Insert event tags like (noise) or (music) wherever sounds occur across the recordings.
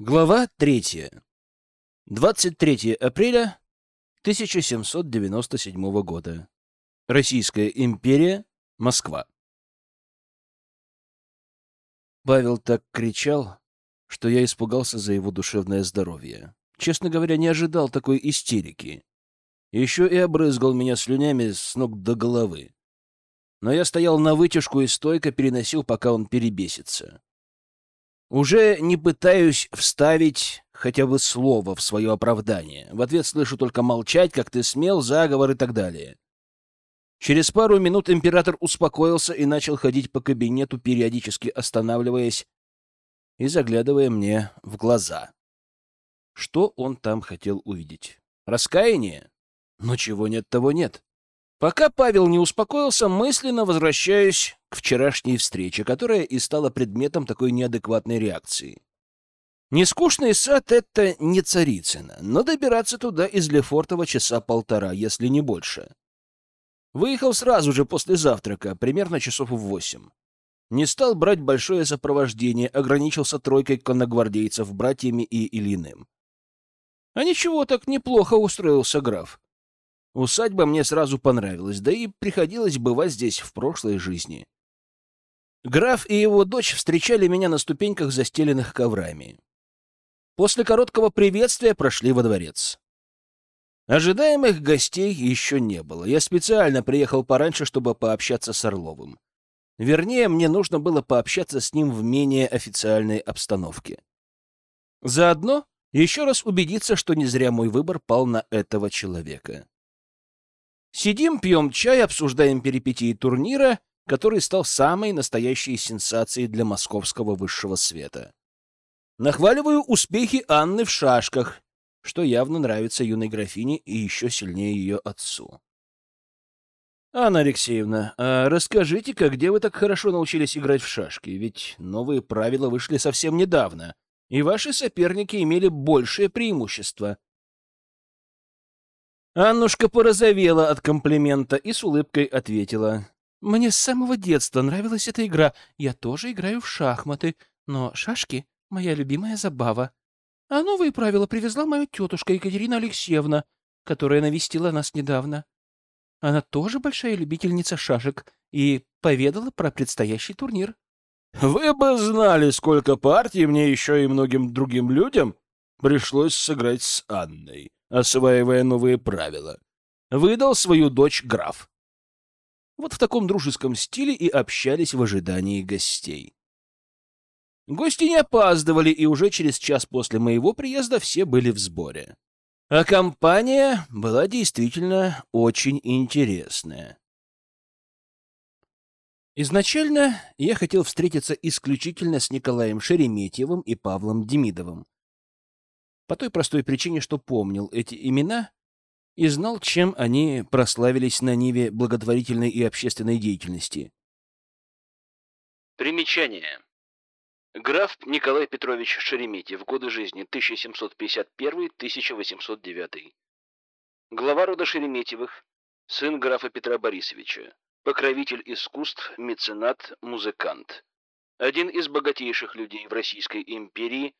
Глава третья. 23 апреля 1797 года. Российская империя, Москва. Павел так кричал, что я испугался за его душевное здоровье. Честно говоря, не ожидал такой истерики. Еще и обрызгал меня слюнями с ног до головы. Но я стоял на вытяжку и стойко переносил, пока он перебесится. Уже не пытаюсь вставить хотя бы слово в свое оправдание. В ответ слышу только молчать, как ты смел, заговор и так далее. Через пару минут император успокоился и начал ходить по кабинету, периодически останавливаясь и заглядывая мне в глаза. Что он там хотел увидеть? Раскаяние? Но чего нет, того нет. Пока Павел не успокоился, мысленно возвращаюсь к вчерашней встрече, которая и стала предметом такой неадекватной реакции. Нескучный сад — это не Царицыно, но добираться туда из Лефортова часа полтора, если не больше. Выехал сразу же после завтрака, примерно часов в восемь. Не стал брать большое сопровождение, ограничился тройкой конногвардейцев, братьями и Илиным. А ничего, так неплохо устроился граф. Усадьба мне сразу понравилась, да и приходилось бывать здесь в прошлой жизни. Граф и его дочь встречали меня на ступеньках, застеленных коврами. После короткого приветствия прошли во дворец. Ожидаемых гостей еще не было. Я специально приехал пораньше, чтобы пообщаться с Орловым. Вернее, мне нужно было пообщаться с ним в менее официальной обстановке. Заодно еще раз убедиться, что не зря мой выбор пал на этого человека. Сидим, пьем чай, обсуждаем перипетии турнира, который стал самой настоящей сенсацией для московского высшего света. Нахваливаю успехи Анны в шашках, что явно нравится юной графине и еще сильнее ее отцу. «Анна Алексеевна, а расскажите-ка, где вы так хорошо научились играть в шашки? Ведь новые правила вышли совсем недавно, и ваши соперники имели большее преимущество». Аннушка порозовела от комплимента и с улыбкой ответила. «Мне с самого детства нравилась эта игра. Я тоже играю в шахматы, но шашки — моя любимая забава. А новые правила привезла моя тетушка Екатерина Алексеевна, которая навестила нас недавно. Она тоже большая любительница шашек и поведала про предстоящий турнир». «Вы бы знали, сколько партий мне еще и многим другим людям пришлось сыграть с Анной», осваивая новые правила. Выдал свою дочь граф. Вот в таком дружеском стиле и общались в ожидании гостей. Гости не опаздывали, и уже через час после моего приезда все были в сборе. А компания была действительно очень интересная. Изначально я хотел встретиться исключительно с Николаем Шереметьевым и Павлом Демидовым, по той простой причине, что помнил эти имена и знал, чем они прославились на ниве благотворительной и общественной деятельности. Примечание. Граф Николай Петрович Шереметьев. Годы жизни 1751-1809. Глава рода Шереметьевых. Сын графа Петра Борисовича. Покровитель искусств, меценат, музыкант. Один из богатейших людей в Российской империи,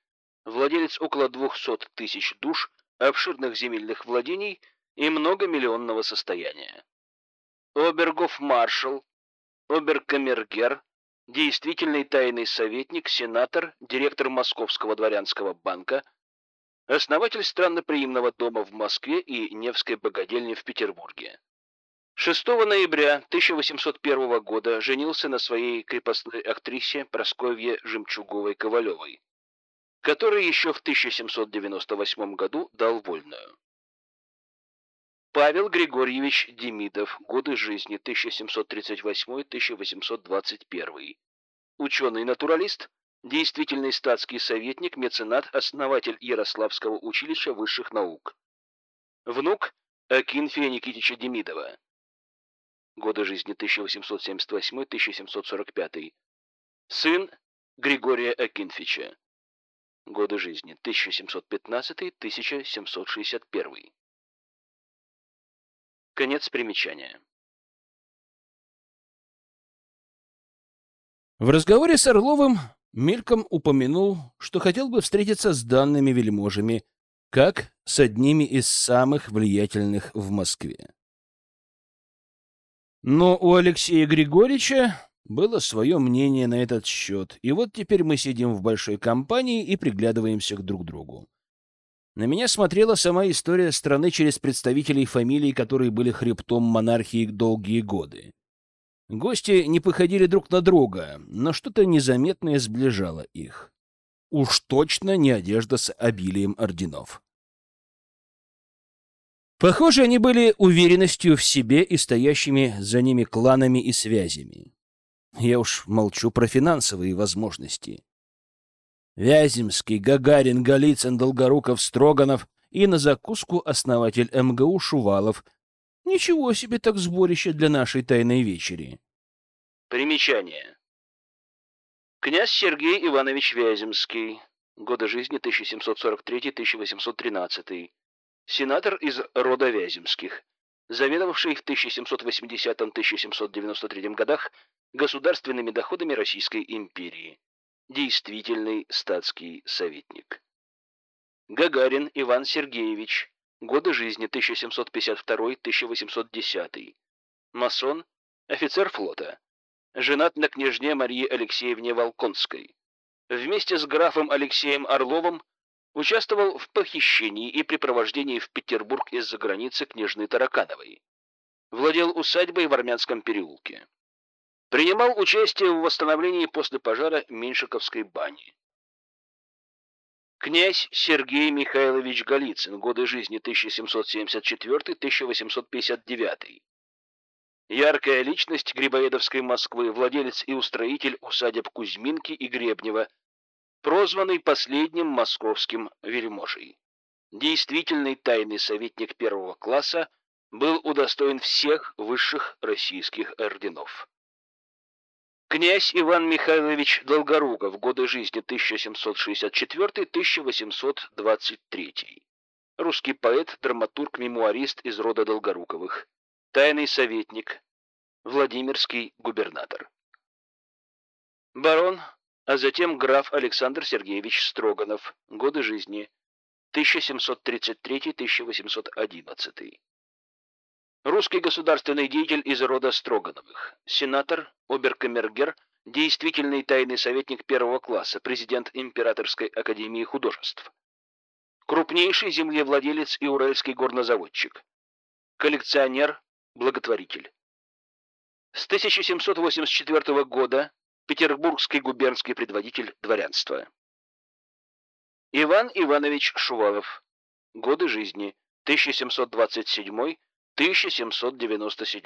владелец около 200 тысяч душ, обширных земельных владений и многомиллионного состояния. Обергов-маршал, оберкамергер, действительный тайный советник, сенатор, директор Московского дворянского банка, основатель странноприимного дома в Москве и Невской богадельни в Петербурге. 6 ноября 1801 года женился на своей крепостной актрисе Просковье Жемчуговой-Ковалевой который еще в 1798 году дал вольную. Павел Григорьевич Демидов. Годы жизни 1738-1821. Ученый-натуралист, действительный статский советник, меценат, основатель Ярославского училища высших наук. Внук Акинфия Никитича Демидова. Годы жизни 1878-1745. Сын Григория Акинфича. Годы жизни 1715-1761. Конец примечания. В разговоре с Орловым мельком упомянул, что хотел бы встретиться с данными вельможами, как с одними из самых влиятельных в Москве. Но у Алексея Григорьевича было свое мнение на этот счет, и вот теперь мы сидим в большой компании и приглядываемся к друг другу. На меня смотрела сама история страны через представителей фамилий, которые были хребтом монархии долгие годы. Гости не походили друг на друга, но что-то незаметное сближало их. Уж точно не одежда с обилием орденов. Похоже, они были уверенностью в себе и стоящими за ними кланами и связями. Я уж молчу про финансовые возможности. Вяземский, Гагарин, Голицын, Долгоруков, Строганов и на закуску основатель МГУ Шувалов. Ничего себе так сборище для нашей тайной вечери. Примечание. Князь Сергей Иванович Вяземский. Годы жизни 1743-1813. Сенатор из рода Вяземских. Заведовавший в 1780-1793 годах государственными доходами Российской империи действительный статский советник. Гагарин Иван Сергеевич. Годы жизни 1752-1810. Масон, офицер флота. Женат на княжне Марии Алексеевне Волконской. Вместе с графом Алексеем Орловым участвовал в похищении и припровождении в Петербург из-за границы княжны Таракановой. Владел усадьбой в Армянском переулке. Принимал участие в восстановлении после пожара Меньшиковской бани. Князь Сергей Михайлович Голицын. Годы жизни 1774-1859. Яркая личность Грибоедовской Москвы, владелец и устроитель усадеб Кузьминки и Гребнева, прозванный последним московским вельможей. Действительный тайный советник первого класса был удостоен всех высших российских орденов. Князь Иван Михайлович Долгоруков, годы жизни 1764-1823. Русский поэт, драматург, мемуарист из рода Долгоруковых. Тайный советник. Владимирский губернатор. Барон, а затем граф Александр Сергеевич Строганов. Годы жизни 1733-1811. Русский государственный деятель из рода Строгановых, сенатор, оберкамергер, действительный тайный советник первого класса, президент Императорской академии художеств. Крупнейший землевладелец и уральский горнозаводчик. Коллекционер, благотворитель. С 1784 года петербургский губернский предводитель дворянства. Иван Иванович Шувалов. Годы жизни 1727 1797.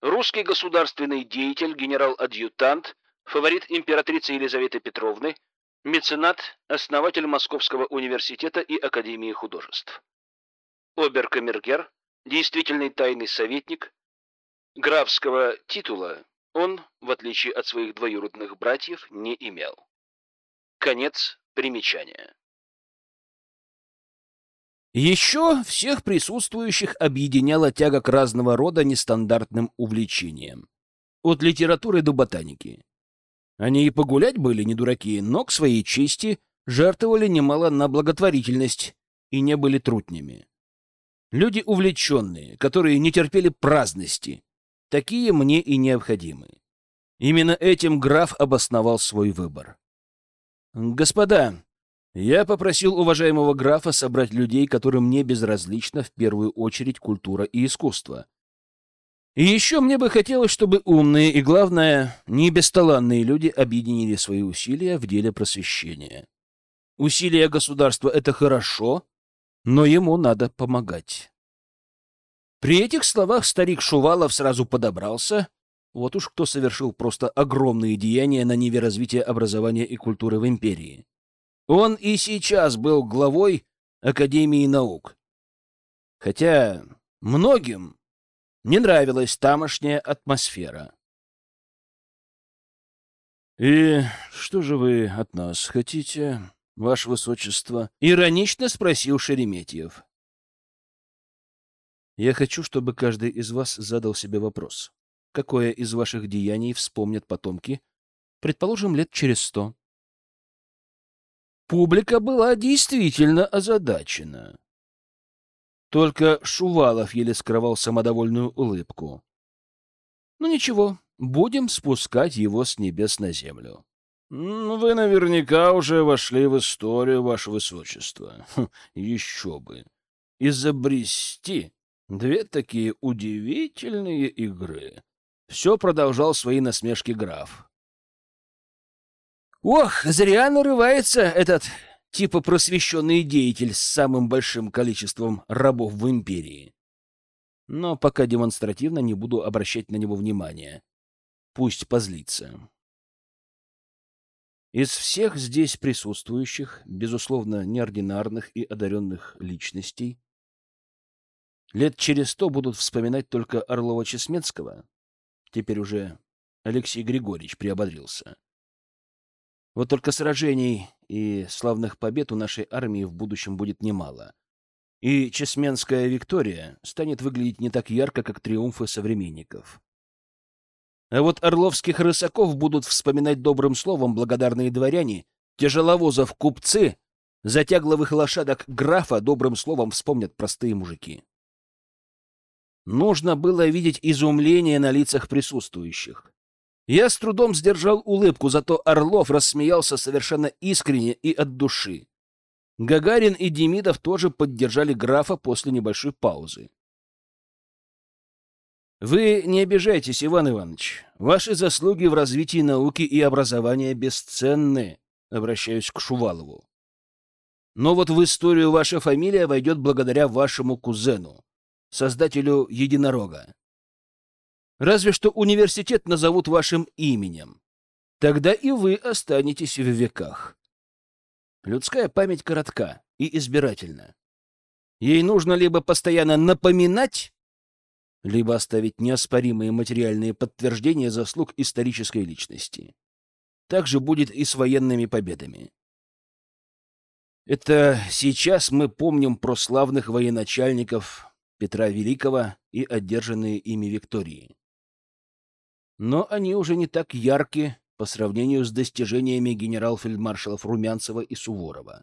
Русский государственный деятель, генерал-адъютант, фаворит императрицы Елизаветы Петровны, меценат, основатель Московского университета и Академии художеств. Оберкамергер, действительный тайный советник, графского титула он, в отличие от своих двоюродных братьев, не имел. Конец примечания. Еще всех присутствующих объединяла тяга к разного рода нестандартным увлечениям. От литературы до ботаники. Они и погулять были не дураки, но к своей чести жертвовали немало на благотворительность и не были трутнями. Люди увлеченные, которые не терпели праздности, такие мне и необходимы. Именно этим граф обосновал свой выбор. «Господа, я попросил уважаемого графа собрать людей, которым не безразлична в первую очередь культура и искусство. И еще мне бы хотелось, чтобы умные и, главное, не бесталанные люди объединили свои усилия в деле просвещения. Усилия государства — это хорошо, но ему надо помогать. При этих словах старик Шувалов сразу подобрался. Вот уж кто совершил просто огромные деяния на ниве развития образования и культуры в империи. Он и сейчас был главой Академии наук. Хотя многим не нравилась тамошняя атмосфера. «И что же вы от нас хотите, ваше высочество?» — иронично спросил Шереметьев. «Я хочу, чтобы каждый из вас задал себе вопрос. Какое из ваших деяний вспомнят потомки, предположим, лет через сто?» Публика была действительно озадачена. Только Шувалов еле скрывал самодовольную улыбку. Ну ничего, будем спускать его с небес на землю. Вы наверняка уже вошли в историю, ваше высочество. Хм, еще бы. Изобрести две такие удивительные игры. Все продолжал свои насмешки граф. Ох, зря нарывается этот типа просвещенный деятель с самым большим количеством рабов в империи. Но пока демонстративно не буду обращать на него внимания. Пусть позлится. Из всех здесь присутствующих, безусловно, неординарных и одаренных личностей, лет через сто будут вспоминать только Орлова-Чесменского. Теперь уже Алексей Григорьевич приободрился. Вот только сражений и славных побед у нашей армии в будущем будет немало. И Чесменская Виктория станет выглядеть не так ярко, как триумфы современников. А вот орловских рысаков будут вспоминать добрым словом благодарные дворяне, тяжеловозов купцы, затягловых лошадок графа добрым словом вспомнят простые мужики. Нужно было видеть изумление на лицах присутствующих. Я с трудом сдержал улыбку, зато Орлов рассмеялся совершенно искренне и от души. Гагарин и Демидов тоже поддержали графа после небольшой паузы. Вы не обижайтесь, Иван Иванович. Ваши заслуги в развитии науки и образования бесценны, обращаюсь к Шувалову. Но вот в историю ваша фамилия войдет благодаря вашему кузену, создателю единорога. Разве что университет назовут вашим именем. Тогда и вы останетесь в веках. Людская память коротка и избирательна. Ей нужно либо постоянно напоминать, либо оставить неоспоримые материальные подтверждения заслуг исторической личности. Так же будет и с военными победами. Это сейчас мы помним про славных военачальников Петра Великого и одержанные ими Виктории но они уже не так ярки по сравнению с достижениями генерал-фельдмаршалов Румянцева и Суворова.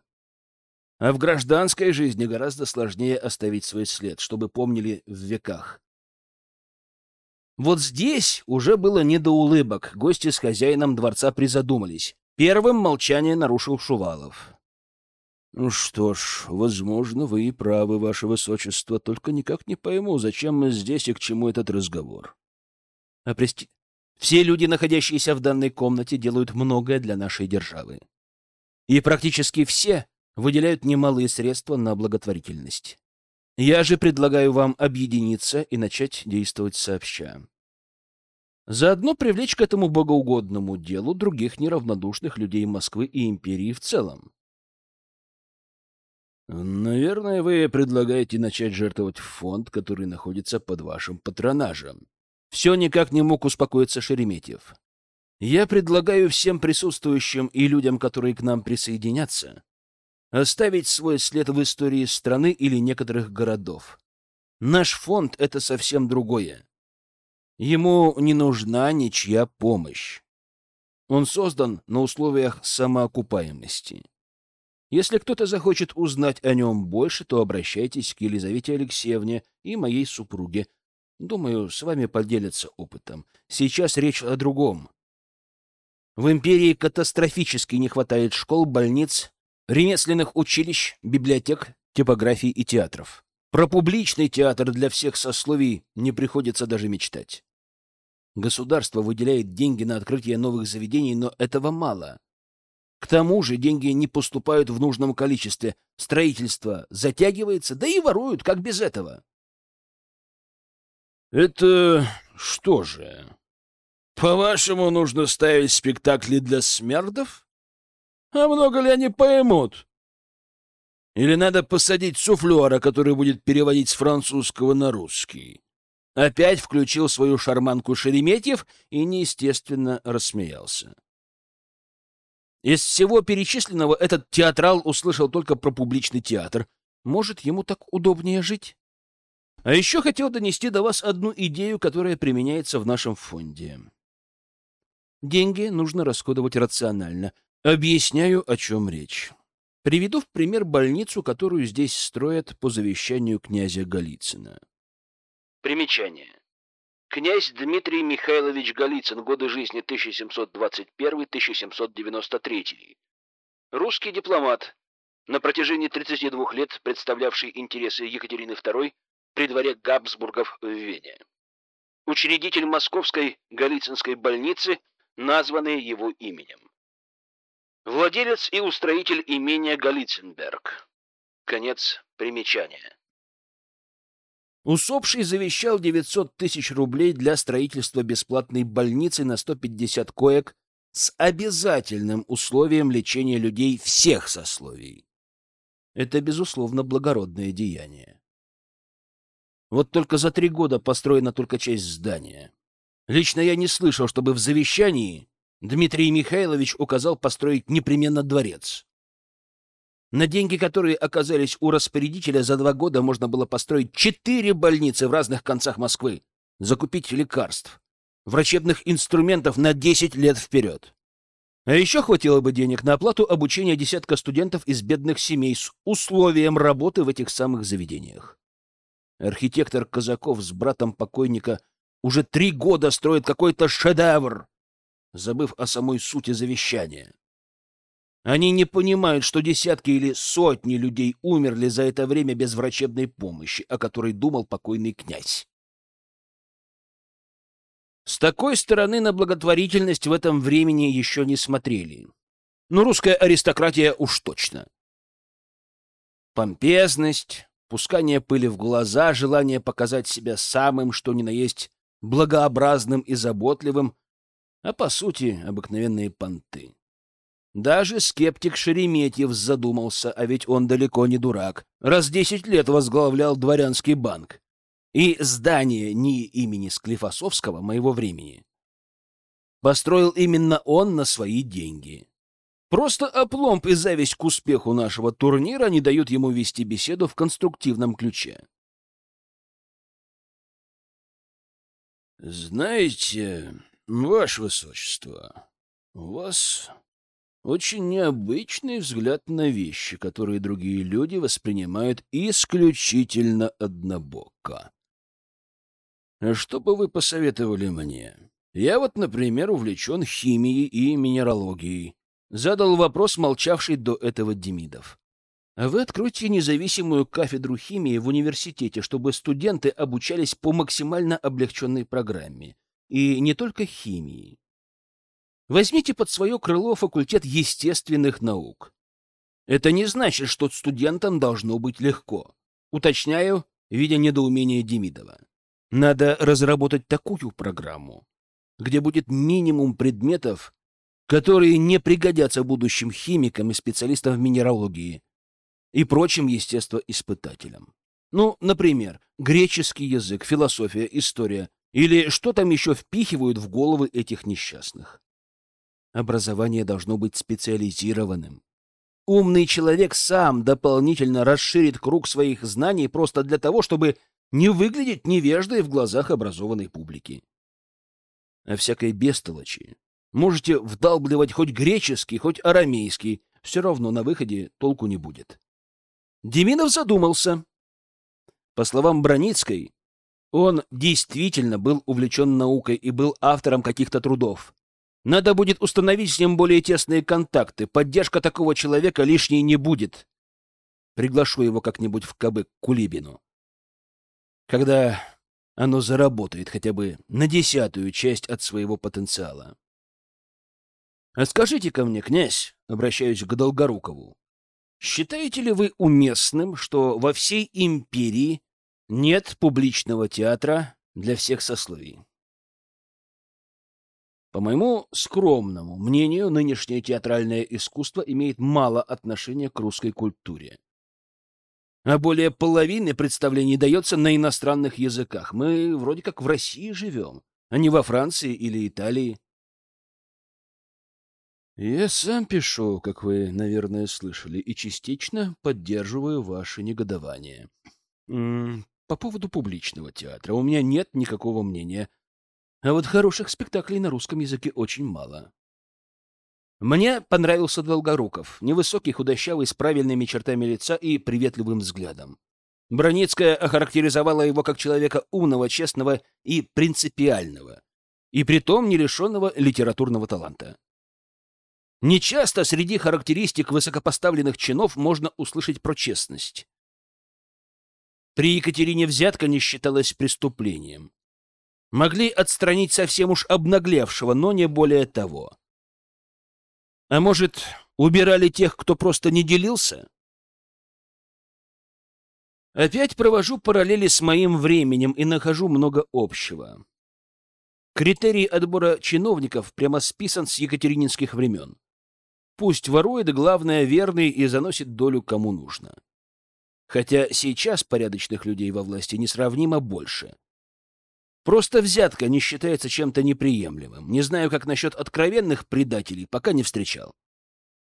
А в гражданской жизни гораздо сложнее оставить свой след, чтобы помнили в веках. Вот здесь уже было не до улыбок. Гости с хозяином дворца призадумались. Первым молчание нарушил Шувалов. — Ну что ж, возможно, вы и правы, ваше высочество, только никак не пойму, зачем мы здесь и к чему этот разговор. — А прести... Все люди, находящиеся в данной комнате, делают многое для нашей державы. И практически все выделяют немалые средства на благотворительность. Я же предлагаю вам объединиться и начать действовать сообща. Заодно привлечь к этому богоугодному делу других неравнодушных людей Москвы и империи в целом. Наверное, вы предлагаете начать жертвовать фонд, который находится под вашим патронажем, все никак не мог успокоиться Шереметьев. Я предлагаю всем присутствующим и людям, которые к нам присоединятся, оставить свой след в истории страны или некоторых городов. Наш фонд — это совсем другое. Ему не нужна ничья помощь. Он создан на условиях самоокупаемости. Если кто-то захочет узнать о нем больше, то обращайтесь к Елизавете Алексеевне и моей супруге, Думаю, с вами поделятся опытом. Сейчас речь о другом. В империи катастрофически не хватает школ, больниц, ремесленных училищ, библиотек, типографий и театров. Про публичный театр для всех сословий не приходится даже мечтать. Государство выделяет деньги на открытие новых заведений, но этого мало. К тому же деньги не поступают в нужном количестве, строительство затягивается, да и воруют, как без этого. Это что же? По-вашему, нужно ставить спектакли для смердов? А много ли они поймут? Или надо посадить суфлера, который будет переводить с французского на русский? Опять включил свою шарманку Шереметьев и неестественно рассмеялся. Из всего перечисленного этот театрал услышал только про публичный театр. Может, ему так удобнее жить? А еще хотел донести до вас одну идею, которая применяется в нашем фонде. Деньги нужно расходовать рационально. Объясняю, о чем речь. Приведу в пример больницу, которую здесь строят по завещанию князя Голицына. Примечание. Князь Дмитрий Михайлович Голицын, годы жизни 1721-1793. Русский дипломат, на протяжении 32 лет представлявший интересы Екатерины II при дворе Габсбургов в Вене. Учредитель Московской Голицынской больницы, названной его именем. Владелец и устроитель имения Голицынберг. Конец примечания. Усопший завещал 900 тысяч рублей для строительства бесплатной больницы на 150 коек с обязательным условием лечения людей всех сословий. Это, безусловно, благородное деяние. Вот только за три года построена только часть здания. Лично я не слышал, чтобы в завещании Дмитрий Михайлович указал построить непременно дворец. На деньги, которые оказались у распорядителя, за два года можно было построить четыре больницы в разных концах Москвы, закупить лекарств, врачебных инструментов на 10 лет вперед. А еще хватило бы денег на оплату обучения десятка студентов из бедных семей с условием работы в этих самых заведениях. Архитектор Казаков с братом покойника уже три года строит какой-то шедевр, забыв о самой сути завещания. Они не понимают, что десятки или сотни людей умерли за это время без врачебной помощи, о которой думал покойный князь. С такой стороны на благотворительность в этом времени еще не смотрели. Но русская аристократия уж точно. Помпезность, пускание пыли в глаза, желание показать себя самым, что ни на есть, благообразным и заботливым, а по сути обыкновенные понты. Даже скептик Шереметьев задумался, а ведь он далеко не дурак. Раз десять лет возглавлял дворянский банк. И здание НИИ имени Склифосовского моего времени построил именно он на свои деньги. Просто опломб и зависть к успеху нашего турнира не дают ему вести беседу в конструктивном ключе. «Знаете, ваше высочество, у вас очень необычный взгляд на вещи, которые другие люди воспринимают исключительно однобоко. Что бы вы посоветовали мне? Я вот, например, увлечен химией и минералогией. Задал вопрос, молчавший до этого Демидов. А вы откройте независимую кафедру химии в университете, чтобы студенты обучались по максимально облегченной программе. И не только химии. Возьмите под свое крыло факультет естественных наук. Это не значит, что студентам должно быть легко. Уточняю, видя недоумение Демидова. Надо разработать такую программу, где будет минимум предметов, которые не пригодятся будущим химикам и специалистам в минералогии и прочим естествоиспытателям. Ну, например, греческий язык, философия, история или что там еще впихивают в головы этих несчастных. Образование должно быть специализированным. Умный человек сам дополнительно расширит круг своих знаний просто для того, чтобы не выглядеть невеждой в глазах образованной публики. А всякой бестолочи можете вдалбливать хоть греческий, хоть арамейский, все равно на выходе толку не будет. Демидов задумался. По словам Броницкой, он действительно был увлечен наукой и был автором каких-то трудов. Надо будет установить с ним более тесные контакты. Поддержка такого человека лишней не будет. Приглашу его как-нибудь в КБ к Кулибину когда оно заработает хотя бы на десятую часть от своего потенциала. А скажите ко мне, князь, обращаюсь к Долгорукову, считаете ли вы уместным, что во всей империи нет публичного театра для всех сословий? По моему скромному мнению, нынешнее театральное искусство имеет мало отношения к русской культуре а более половины представлений дается на иностранных языках. Мы вроде как в России живем, а не во Франции или Италии. Я сам пишу, как вы, наверное, слышали, и частично поддерживаю ваше негодование. По поводу публичного театра у меня нет никакого мнения, а вот хороших спектаклей на русском языке очень мало. Мне понравился Долгоруков, невысокий, худощавый, с правильными чертами лица и приветливым взглядом. Броницкая охарактеризовала его как человека умного, честного и принципиального, и притом не лишенного литературного таланта. Нечасто среди характеристик высокопоставленных чинов можно услышать про честность. При Екатерине взятка не считалась преступлением. Могли отстранить совсем уж обнаглевшего, но не более того. А может, убирали тех, кто просто не делился? Опять провожу параллели с моим временем и нахожу много общего. Критерий отбора чиновников прямо списан с екатерининских времен. Пусть ворует, главное, верный и заносит долю кому нужно. Хотя сейчас порядочных людей во власти несравнимо больше. Просто взятка не считается чем-то неприемлемым. Не знаю, как насчет откровенных предателей, пока не встречал.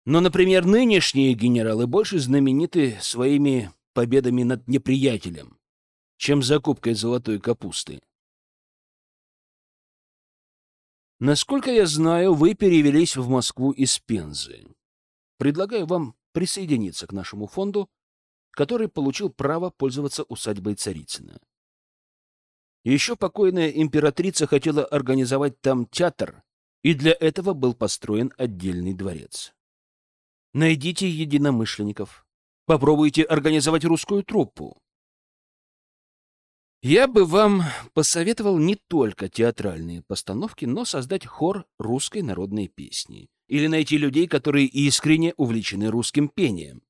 Но, например, нынешние генералы больше знамениты своими победами над неприятелем, чем закупкой золотой капусты. Насколько я знаю, вы перевелись в Москву из Пензы. Предлагаю вам присоединиться к нашему фонду, который получил право пользоваться усадьбой Царицына. Еще покойная императрица хотела организовать там театр, и для этого был построен отдельный дворец. Найдите единомышленников. Попробуйте организовать русскую труппу. Я бы вам посоветовал не только театральные постановки, но создать хор русской народной песни. Или найти людей, которые искренне увлечены русским пением.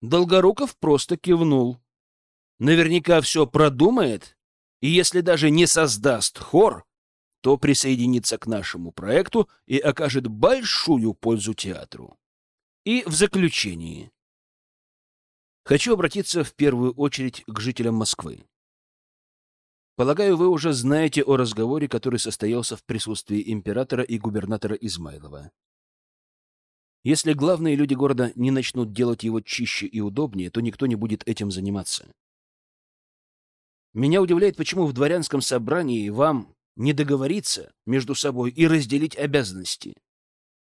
Долгоруков просто кивнул. Наверняка все продумает и если даже не создаст хор, то присоединится к нашему проекту и окажет большую пользу театру. И в заключении. Хочу обратиться в первую очередь к жителям Москвы. Полагаю, вы уже знаете о разговоре, который состоялся в присутствии императора и губернатора Измайлова. Если главные люди города не начнут делать его чище и удобнее, то никто не будет этим заниматься. Меня удивляет, почему в дворянском собрании вам не договориться между собой и разделить обязанности.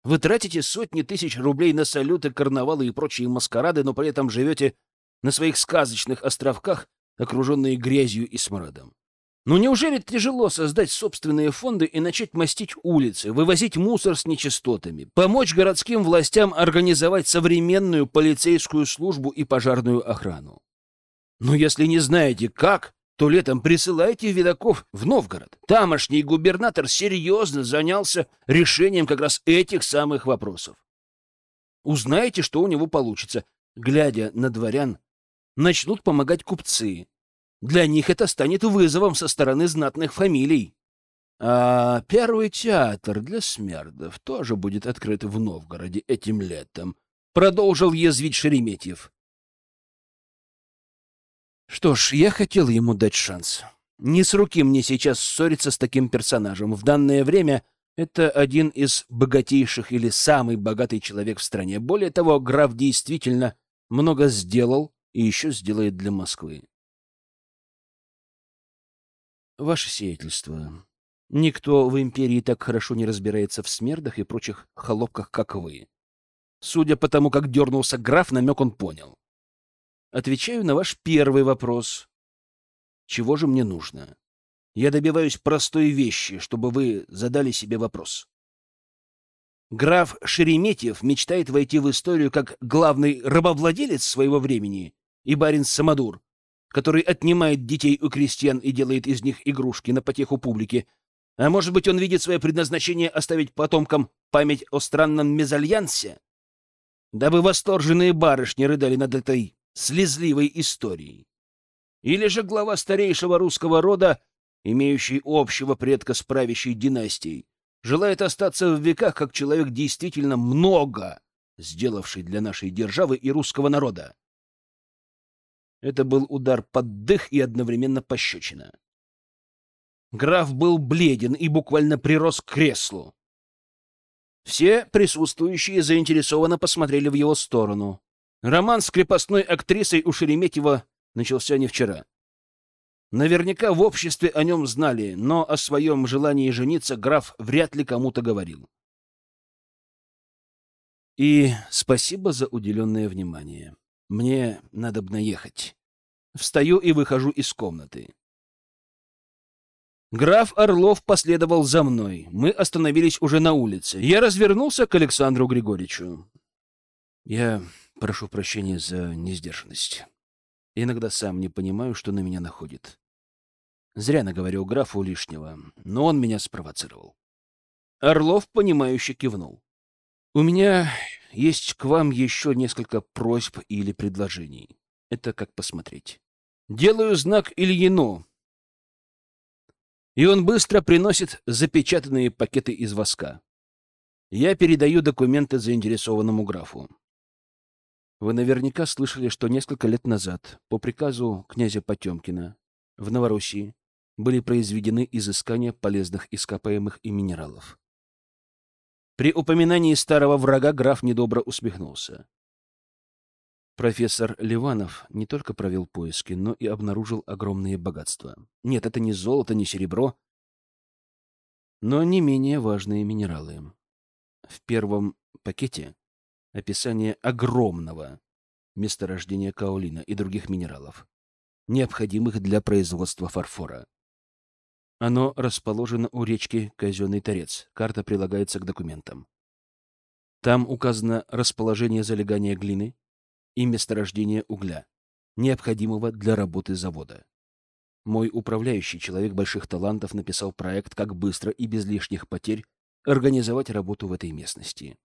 Вы тратите сотни тысяч рублей на салюты, карнавалы и прочие маскарады, но при этом живете на своих сказочных островках, окруженные грязью и смрадом. Ну неужели тяжело создать собственные фонды и начать мастить улицы, вывозить мусор с нечистотами, помочь городским властям организовать современную полицейскую службу и пожарную охрану? Но если не знаете как, то летом присылайте видаков в Новгород. Тамошний губернатор серьезно занялся решением как раз этих самых вопросов. Узнаете, что у него получится. Глядя на дворян, начнут помогать купцы. Для них это станет вызовом со стороны знатных фамилий. А первый театр для смердов тоже будет открыт в Новгороде этим летом, продолжил язвить Шереметьев. Что ж, я хотел ему дать шанс. Не с руки мне сейчас ссориться с таким персонажем. В данное время это один из богатейших или самый богатый человек в стране. Более того, граф действительно много сделал и еще сделает для Москвы. Ваше сиятельство, никто в империи так хорошо не разбирается в смердах и прочих холопках, как вы. Судя по тому, как дернулся граф, намек он понял. Отвечаю на ваш первый вопрос. Чего же мне нужно? Я добиваюсь простой вещи, чтобы вы задали себе вопрос. Граф Шереметьев мечтает войти в историю как главный рабовладелец своего времени и барин Самодур, который отнимает детей у крестьян и делает из них игрушки на потеху публики. А может быть, он видит свое предназначение оставить потомкам память о странном мезальянсе? Дабы восторженные барышни рыдали над этой слезливой историей. Или же глава старейшего русского рода, имеющий общего предка с правящей династией, желает остаться в веках как человек действительно много сделавший для нашей державы и русского народа. Это был удар под дых и одновременно пощечина. Граф был бледен и буквально прирос к креслу. Все присутствующие заинтересованно посмотрели в его сторону. Роман с крепостной актрисой у Шереметьева начался не вчера. Наверняка в обществе о нем знали, но о своем желании жениться граф вряд ли кому-то говорил. И спасибо за уделенное внимание. Мне надо бы наехать. Встаю и выхожу из комнаты. Граф Орлов последовал за мной. Мы остановились уже на улице. Я развернулся к Александру Григорьевичу. Я прошу прощения за несдержанность. Иногда сам не понимаю, что на меня находит. Зря наговорил графу лишнего, но он меня спровоцировал. Орлов, понимающе кивнул. У меня есть к вам еще несколько просьб или предложений. Это как посмотреть. Делаю знак Ильину. И он быстро приносит запечатанные пакеты из воска. Я передаю документы заинтересованному графу. Вы наверняка слышали, что несколько лет назад по приказу князя Потемкина в Новороссии были произведены изыскания полезных ископаемых и минералов. При упоминании старого врага граф недобро усмехнулся. Профессор Ливанов не только провел поиски, но и обнаружил огромные богатства. Нет, это не золото, не серебро, но не менее важные минералы. В первом пакете описание огромного месторождения каолина и других минералов, необходимых для производства фарфора. Оно расположено у речки Казенный Торец. Карта прилагается к документам. Там указано расположение залегания глины и месторождение угля, необходимого для работы завода. Мой управляющий, человек больших талантов, написал проект, как быстро и без лишних потерь организовать работу в этой местности.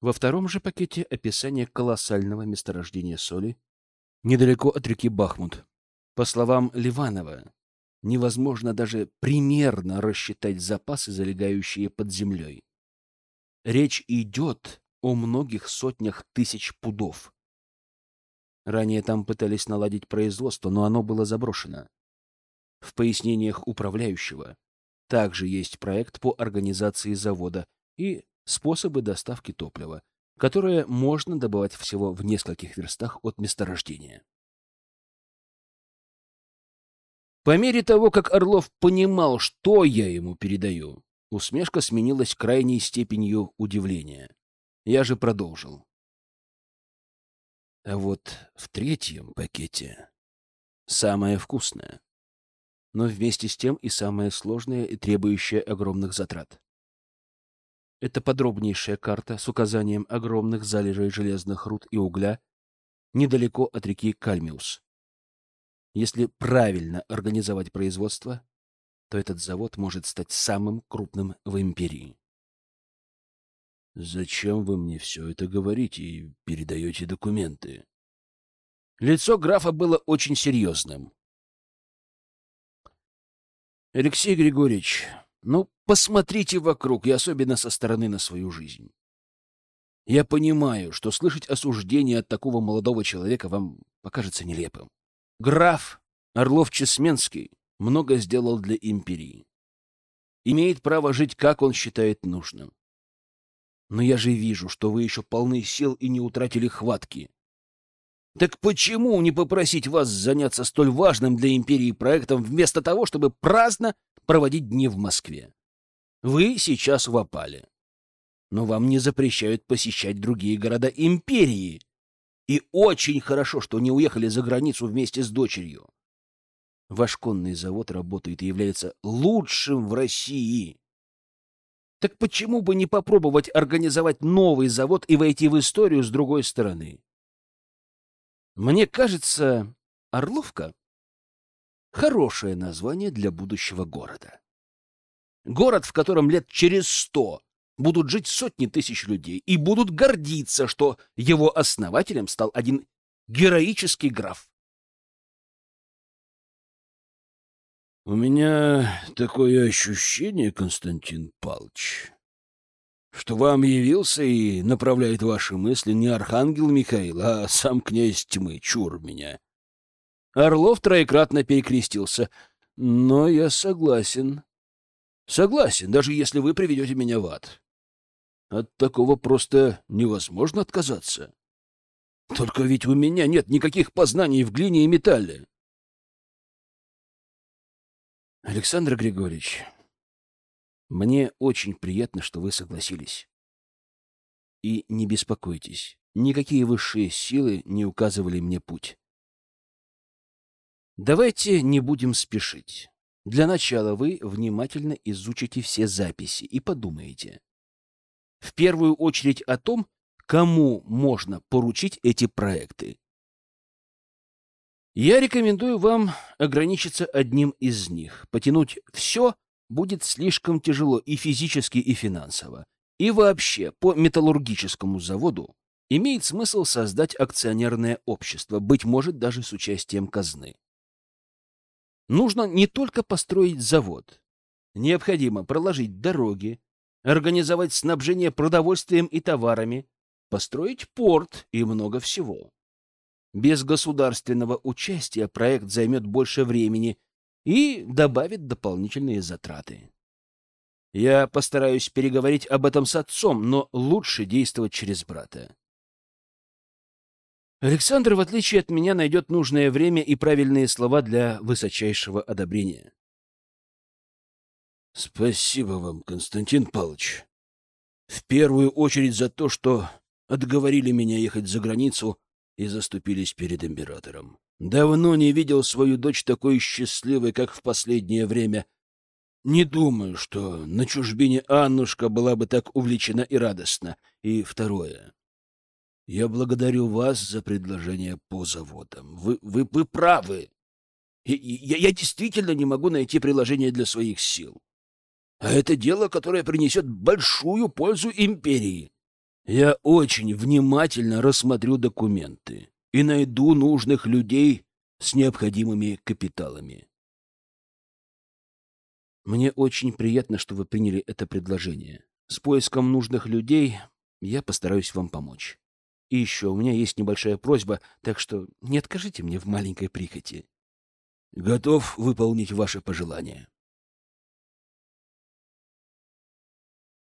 Во втором же пакете описание колоссального месторождения соли недалеко от реки Бахмут. По словам Ливанова, невозможно даже примерно рассчитать запасы, залегающие под землей. Речь идет о многих сотнях тысяч пудов. Ранее там пытались наладить производство, но оно было заброшено. В пояснениях управляющего также есть проект по организации завода и способы доставки топлива, которое можно добывать всего в нескольких верстах от месторождения. По мере того, как Орлов понимал, что я ему передаю, усмешка сменилась крайней степенью удивления. Я же продолжил. А вот в третьем пакете самое вкусное, но вместе с тем и самое сложное и требующее огромных затрат. Это подробнейшая карта с указанием огромных залежей железных руд и угля недалеко от реки Кальмиус. Если правильно организовать производство, то этот завод может стать самым крупным в империи. «Зачем вы мне все это говорите и передаете документы?» Лицо графа было очень серьезным. «Алексей Григорьевич, ну, посмотрите вокруг, и особенно со стороны на свою жизнь. Я понимаю, что слышать осуждение от такого молодого человека вам покажется нелепым. Граф Орлов-Чесменский много сделал для империи. Имеет право жить, как он считает нужным. Но я же вижу, что вы еще полны сил и не утратили хватки. Так почему не попросить вас заняться столь важным для империи проектом вместо того, чтобы праздно проводить дни в Москве. Вы сейчас в опале. Но вам не запрещают посещать другие города империи. И очень хорошо, что не уехали за границу вместе с дочерью. Ваш конный завод работает и является лучшим в России. Так почему бы не попробовать организовать новый завод и войти в историю с другой стороны? Мне кажется, Орловка Хорошее название для будущего города. Город, в котором лет через сто будут жить сотни тысяч людей и будут гордиться, что его основателем стал один героический граф. У меня такое ощущение, Константин Павлович, что вам явился и направляет ваши мысли не архангел Михаил, а сам князь тьмы, чур меня. Орлов троекратно перекрестился. Но я согласен. Согласен, даже если вы приведете меня в ад. От такого просто невозможно отказаться. Только ведь у меня нет никаких познаний в глине и металле. Александр Григорьевич, мне очень приятно, что вы согласились. И не беспокойтесь, никакие высшие силы не указывали мне путь. Давайте не будем спешить. Для начала вы внимательно изучите все записи и подумаете. В первую очередь о том, кому можно поручить эти проекты. Я рекомендую вам ограничиться одним из них. Потянуть все будет слишком тяжело и физически, и финансово. И вообще, по металлургическому заводу имеет смысл создать акционерное общество, быть может, даже с участием казны. Нужно не только построить завод. Необходимо проложить дороги, организовать снабжение продовольствием и товарами, построить порт и много всего. Без государственного участия проект займет больше времени и добавит дополнительные затраты. Я постараюсь переговорить об этом с отцом, но лучше действовать через брата. Александр, в отличие от меня, найдет нужное время и правильные слова для высочайшего одобрения. Спасибо вам, Константин Павлович. В первую очередь за то, что отговорили меня ехать за границу и заступились перед императором. Давно не видел свою дочь такой счастливой, как в последнее время. Не думаю, что на чужбине Аннушка была бы так увлечена и радостна. И второе. Я благодарю вас за предложение по заводам. Вы, вы, вы правы. Я, я действительно не могу найти приложение для своих сил. А это дело, которое принесет большую пользу империи. Я очень внимательно рассмотрю документы и найду нужных людей с необходимыми капиталами. Мне очень приятно, что вы приняли это предложение. С поиском нужных людей я постараюсь вам помочь. И еще у меня есть небольшая просьба, так что не откажите мне в маленькой прихоти. Готов выполнить ваше пожелание.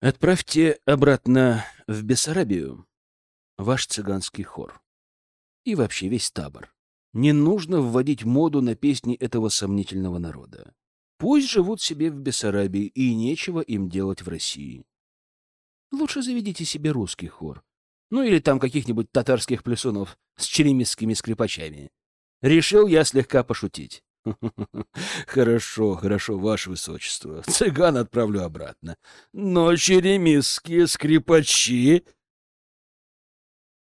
Отправьте обратно в Бессарабию ваш цыганский хор. И вообще весь табор. Не нужно вводить моду на песни этого сомнительного народа. Пусть живут себе в Бессарабии, и нечего им делать в России. Лучше заведите себе русский хор. Ну или там каких-нибудь татарских плюсунов с черемисскими скрипачами. Решил я слегка пошутить. (laughs) Хорошо, хорошо, ваше высочество. Цыган отправлю обратно. Но черемисские скрипачи...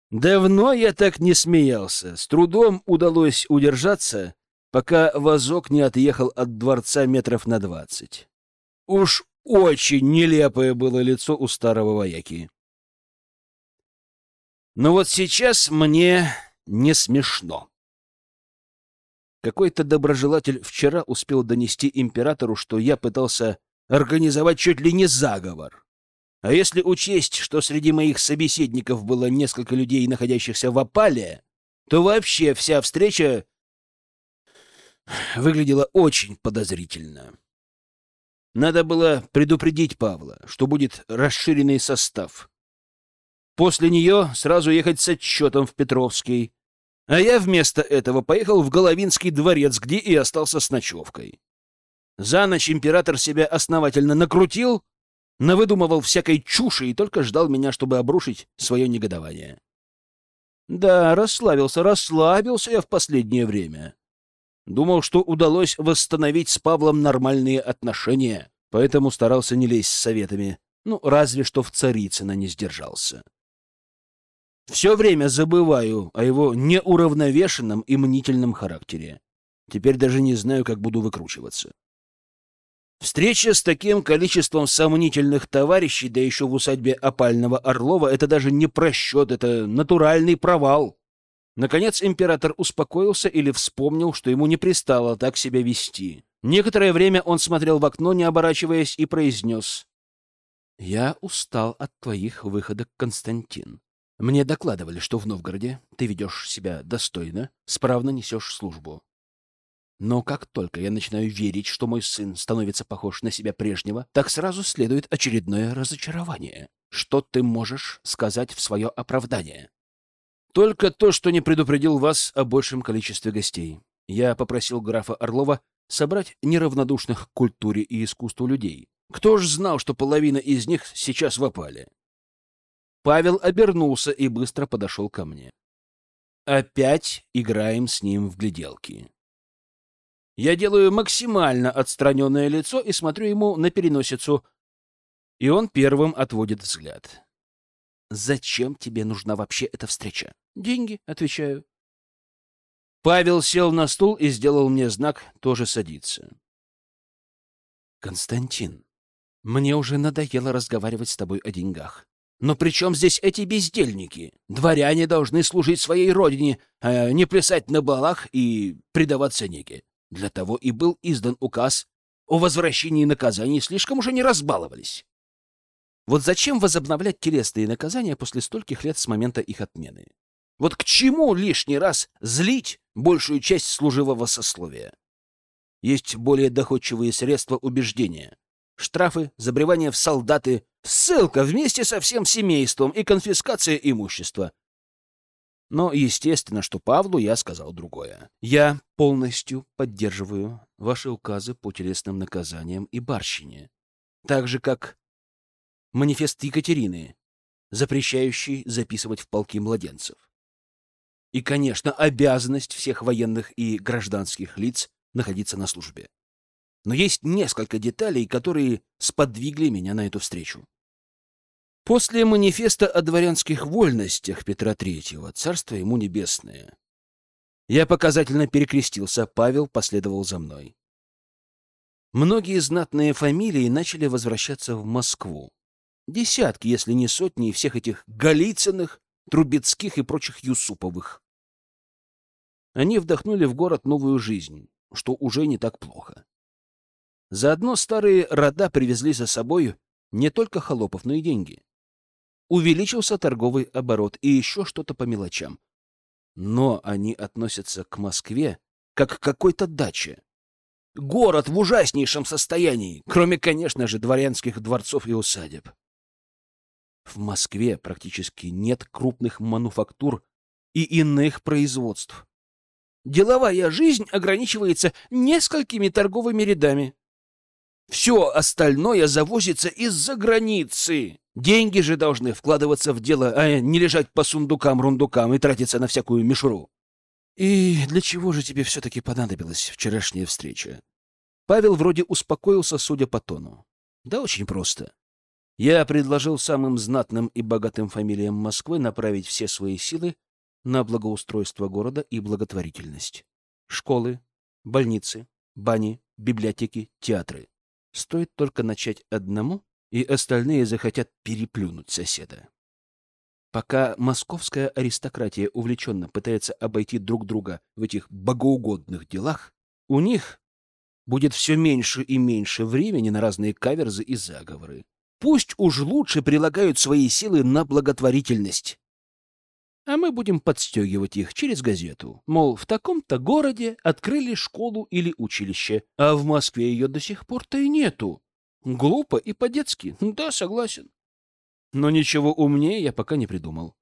Давно я так не смеялся. С трудом удалось удержаться, пока вазок не отъехал от дворца метров на двадцать. Уж очень нелепое было лицо у старого вояки. Но вот сейчас мне не смешно. Какой-то доброжелатель вчера успел донести императору, что я пытался организовать чуть ли не заговор. А если учесть, что среди моих собеседников было несколько людей, находящихся в опале, то вообще вся встреча выглядела очень подозрительно. Надо было предупредить Павла, что будет расширенный состав. После нее сразу ехать с отчетом в Петровский, а я вместо этого поехал в Головинский дворец, где и остался с ночевкой. За ночь император себя основательно накрутил, навыдумывал всякой чуши и только ждал меня, чтобы обрушить свое негодование. Да, расслабился, расслабился я в последнее время. Думал, что удалось восстановить с Павлом нормальные отношения, поэтому старался не лезть с советами. Ну, разве что в Царицына не сдержался. Все время забываю о его неуравновешенном и мнительном характере. Теперь даже не знаю, как буду выкручиваться. Встреча с таким количеством сомнительных товарищей, да еще в усадьбе опального Орлова, это даже не просчет, это натуральный провал. Наконец император успокоился или вспомнил, что ему не пристало так себя вести. Некоторое время он смотрел в окно, не оборачиваясь, и произнес. «Я устал от твоих выходок, Константин. Мне докладывали, что в Новгороде ты ведешь себя достойно, справно несешь службу. Но как только я начинаю верить, что мой сын становится похож на себя прежнего, так сразу следует очередное разочарование. Что ты можешь сказать в свое оправдание? Только то, что не предупредил вас о большем количестве гостей. Я попросил графа Орлова собрать неравнодушных к культуре и искусству людей. Кто ж знал, что половина из них сейчас в опале? Павел обернулся и быстро подошел ко мне. Опять играем с ним в гляделки. Я делаю максимально отстраненное лицо и смотрю ему на переносицу, и он первым отводит взгляд. «Зачем тебе нужна вообще эта встреча?» «Деньги», — отвечаю. Павел сел на стул и сделал мне знак тоже садиться. «Константин, мне уже надоело разговаривать с тобой о деньгах. Но при чем здесь эти бездельники? Дворяне должны служить своей родине, а не плясать на балах и предаваться неге. Для того и был издан указ о возвращении наказаний, слишком уже не разбаловались. Вот зачем возобновлять телесные наказания после стольких лет с момента их отмены? Вот к чему лишний раз злить большую часть служивого сословия? Есть более доходчивые средства убеждения. Штрафы, забревание в солдаты, ссылка вместе со всем семейством и конфискация имущества. Но естественно, что Павлу я сказал другое. Я полностью поддерживаю ваши указы по телесным наказаниям и барщине. Так же, как манифест Екатерины, запрещающий записывать в полки младенцев. И, конечно, обязанность всех военных и гражданских лиц находиться на службе. Но есть несколько деталей, которые сподвигли меня на эту встречу. После манифеста о дворянских вольностях Петра Третьего, царство ему небесное, я показательно перекрестился, Павел последовал за мной. Многие знатные фамилии начали возвращаться в Москву. Десятки, если не сотни, всех этих Голицыных, Трубецких и прочих Юсуповых. Они вдохнули в город новую жизнь, что уже не так плохо. Заодно старые рода привезли за собой не только холопов, но и деньги увеличился торговый оборот и еще что-то по мелочам. Но они относятся к Москве как к какой-то даче. Город в ужаснейшем состоянии, кроме, конечно же, дворянских дворцов и усадеб. В Москве практически нет крупных мануфактур и иных производств. Деловая жизнь ограничивается несколькими торговыми рядами. Все остальное завозится из-за границы. Деньги же должны вкладываться в дело, а не лежать по сундукам-рундукам и тратиться на всякую мишуру. И для чего же тебе все-таки понадобилась вчерашняя встреча? Павел вроде успокоился, судя по тону. Да очень просто. Я предложил самым знатным и богатым фамилиям Москвы направить все свои силы на благоустройство города и благотворительность. Школы, больницы, бани, библиотеки, театры. Стоит только начать одному, и остальные захотят переплюнуть соседа. Пока московская аристократия увлеченно пытается обойти друг друга в этих богоугодных делах, у них будет все меньше и меньше времени на разные каверзы и заговоры. Пусть уж лучше прилагают свои силы на благотворительность. А мы будем подстегивать их через газету. Мол, в таком-то городе открыли школу или училище, а в Москве ее до сих пор-то и нету. Глупо и по-детски. Да, согласен. Но ничего умнее я пока не придумал.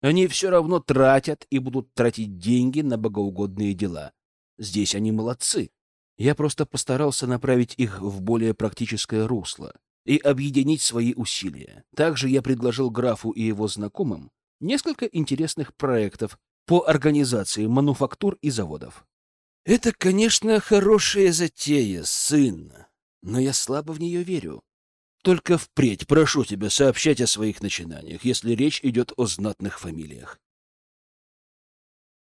Они все равно тратят и будут тратить деньги на богоугодные дела. Здесь они молодцы. Я просто постарался направить их в более практическое русло и объединить свои усилия. Также я предложил графу и его знакомым несколько интересных проектов по организации мануфактур и заводов. Это, конечно, хорошая затея, сын, но я слабо в нее верю. Только впредь прошу тебя сообщать о своих начинаниях, если речь идет о знатных фамилиях.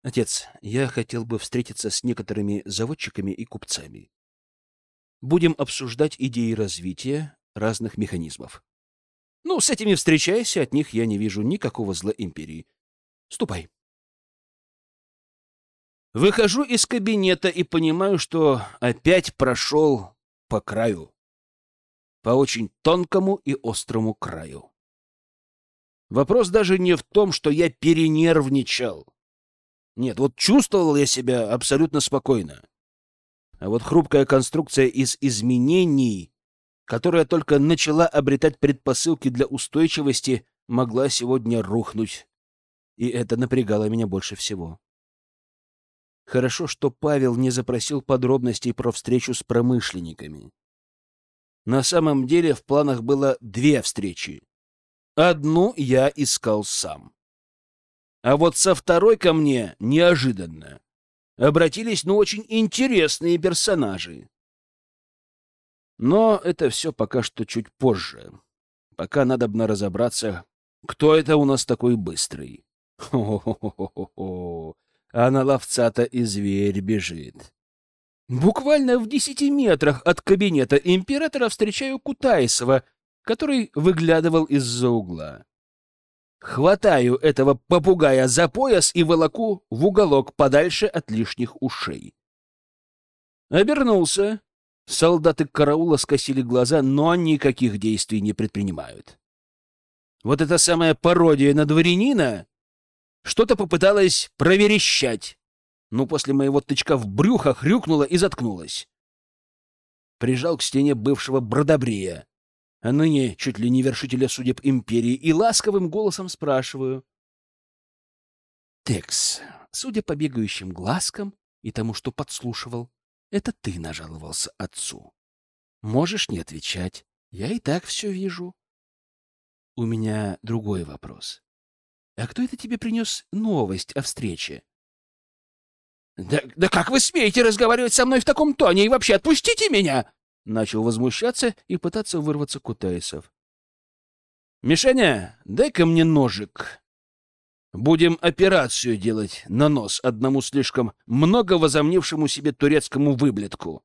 Отец, я хотел бы встретиться с некоторыми заводчиками и купцами. Будем обсуждать идеи развития разных механизмов. Ну, с этими встречайся, от них я не вижу никакого зла империи. Ступай. Выхожу из кабинета и понимаю, что опять прошел по краю. По очень тонкому и острому краю. Вопрос даже не в том, что я перенервничал. Нет, вот чувствовал я себя абсолютно спокойно. А вот хрупкая конструкция из изменений, которая только начала обретать предпосылки для устойчивости, могла сегодня рухнуть. И это напрягало меня больше всего. Хорошо, что Павел не запросил подробностей про встречу с промышленниками. На самом деле в планах было две встречи. Одну я искал сам. А вот со второй ко мне неожиданно обратились, ну, очень интересные персонажи. Но это все пока что чуть позже. Пока надо бы разобраться, кто это у нас такой быстрый. Хо-хо-хо-хо-хо. А на ловца-то и зверь бежит. Буквально в десяти метрах от кабинета императора встречаю Кутайсова, который выглядывал из-за угла. Хватаю этого попугая за пояс и волоку в уголок подальше от лишних ушей. Обернулся. Солдаты караула скосили глаза, но никаких действий не предпринимают. Вот эта самая пародия на дворянина что-то попыталась проверещать, но после моего тычка в брюхо хрюкнула и заткнулась. Прижал к стене бывшего бродобрея а ныне чуть ли не вершителя судеб империи, и ласковым голосом спрашиваю. «Текс, судя по бегающим глазкам и тому, что подслушивал, это ты нажаловался отцу. Можешь не отвечать, я и так все вижу. У меня другой вопрос. А кто это тебе принес новость о встрече?» «Да, да как вы смеете разговаривать со мной в таком тоне и вообще отпустите меня!» Начал возмущаться и пытаться вырваться Кутайсов. «Мишаня, дай-ка мне ножик. Будем операцию делать на нос одному слишком много возомнившему себе турецкому выблетку.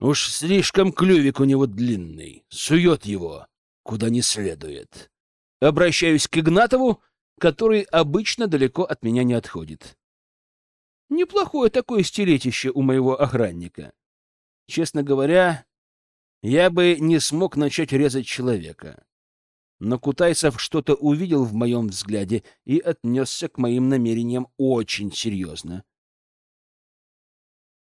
Уж слишком клювик у него длинный, сует его, куда не следует. Обращаюсь к Игнатову, который обычно далеко от меня не отходит. Неплохое такое стилетище у моего охранника. Честно говоря, я бы не смог начать резать человека. Но Кутайсов что-то увидел в моем взгляде и отнесся к моим намерениям очень серьезно.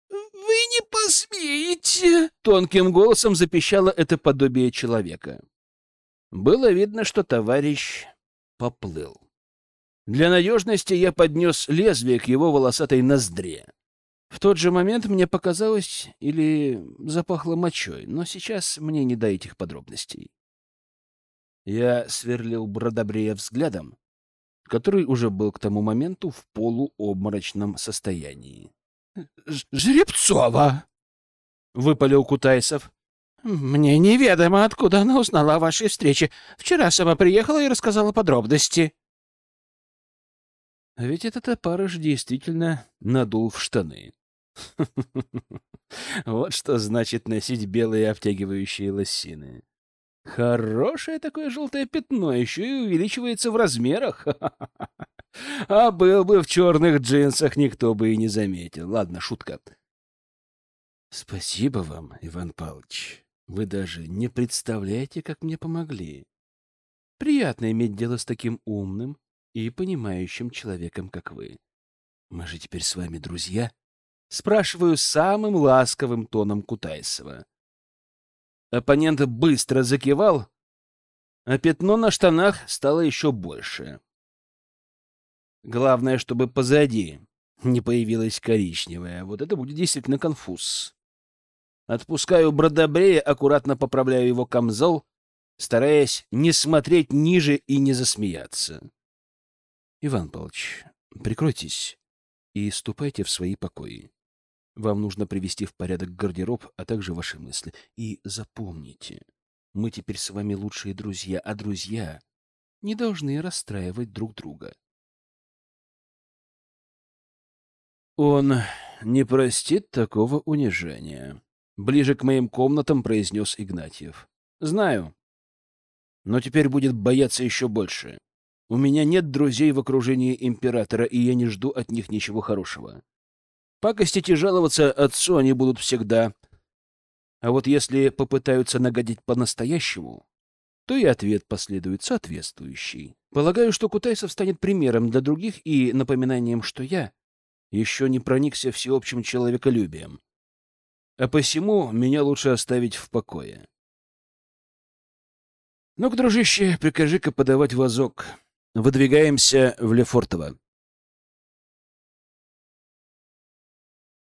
«Вы не посмеете!» — тонким голосом запищало это подобие человека. Было видно, что товарищ поплыл. Для надежности я поднес лезвие к его волосатой ноздре. В тот же момент мне показалось или запахло мочой, но сейчас мне не до этих подробностей. Я сверлил Бродобрея взглядом, который уже был к тому моменту в полуобморочном состоянии. — Жеребцова! — выпалил Кутайсов. — Мне неведомо, откуда она узнала о вашей встрече. Вчера сама приехала и рассказала подробности. А ведь этот опарыш действительно надул в штаны. (laughs) Вот что значит носить белые обтягивающие лосины. Хорошее такое желтое пятно, еще и увеличивается в размерах. (laughs) А был бы в черных джинсах, никто бы и не заметил. Ладно, шутка. Спасибо вам, Иван Павлович. Вы даже не представляете, как мне помогли. Приятно иметь дело с таким умным и понимающим человеком, как вы. Мы же теперь с вами друзья. Спрашиваю самым ласковым тоном Кутайсова. Оппонент быстро закивал, а пятно на штанах стало еще больше. Главное, чтобы позади не появилась коричневая. Вот это будет действительно конфуз. Отпускаю Бродобрея, аккуратно поправляю его камзол, стараясь не смотреть ниже и не засмеяться. — Иван Павлович, прикройтесь и ступайте в свои покои. Вам нужно привести в порядок гардероб, а также ваши мысли. И запомните, мы теперь с вами лучшие друзья, а друзья не должны расстраивать друг друга. Он не простит такого унижения. Ближе к моим комнатам произнес Игнатьев. Знаю. Но теперь будет бояться еще больше. У меня нет друзей в окружении императора, и я не жду от них ничего хорошего. Пакостить и жаловаться отцу они будут всегда. А вот если попытаются нагодить по-настоящему, то и ответ последует соответствующий. Полагаю, что Кутайсов станет примером для других и напоминанием, что я еще не проникся всеобщим человеколюбием. А посему меня лучше оставить в покое. Ну-ка, дружище, прикажи-ка подавать вазок. Выдвигаемся в Лефортово.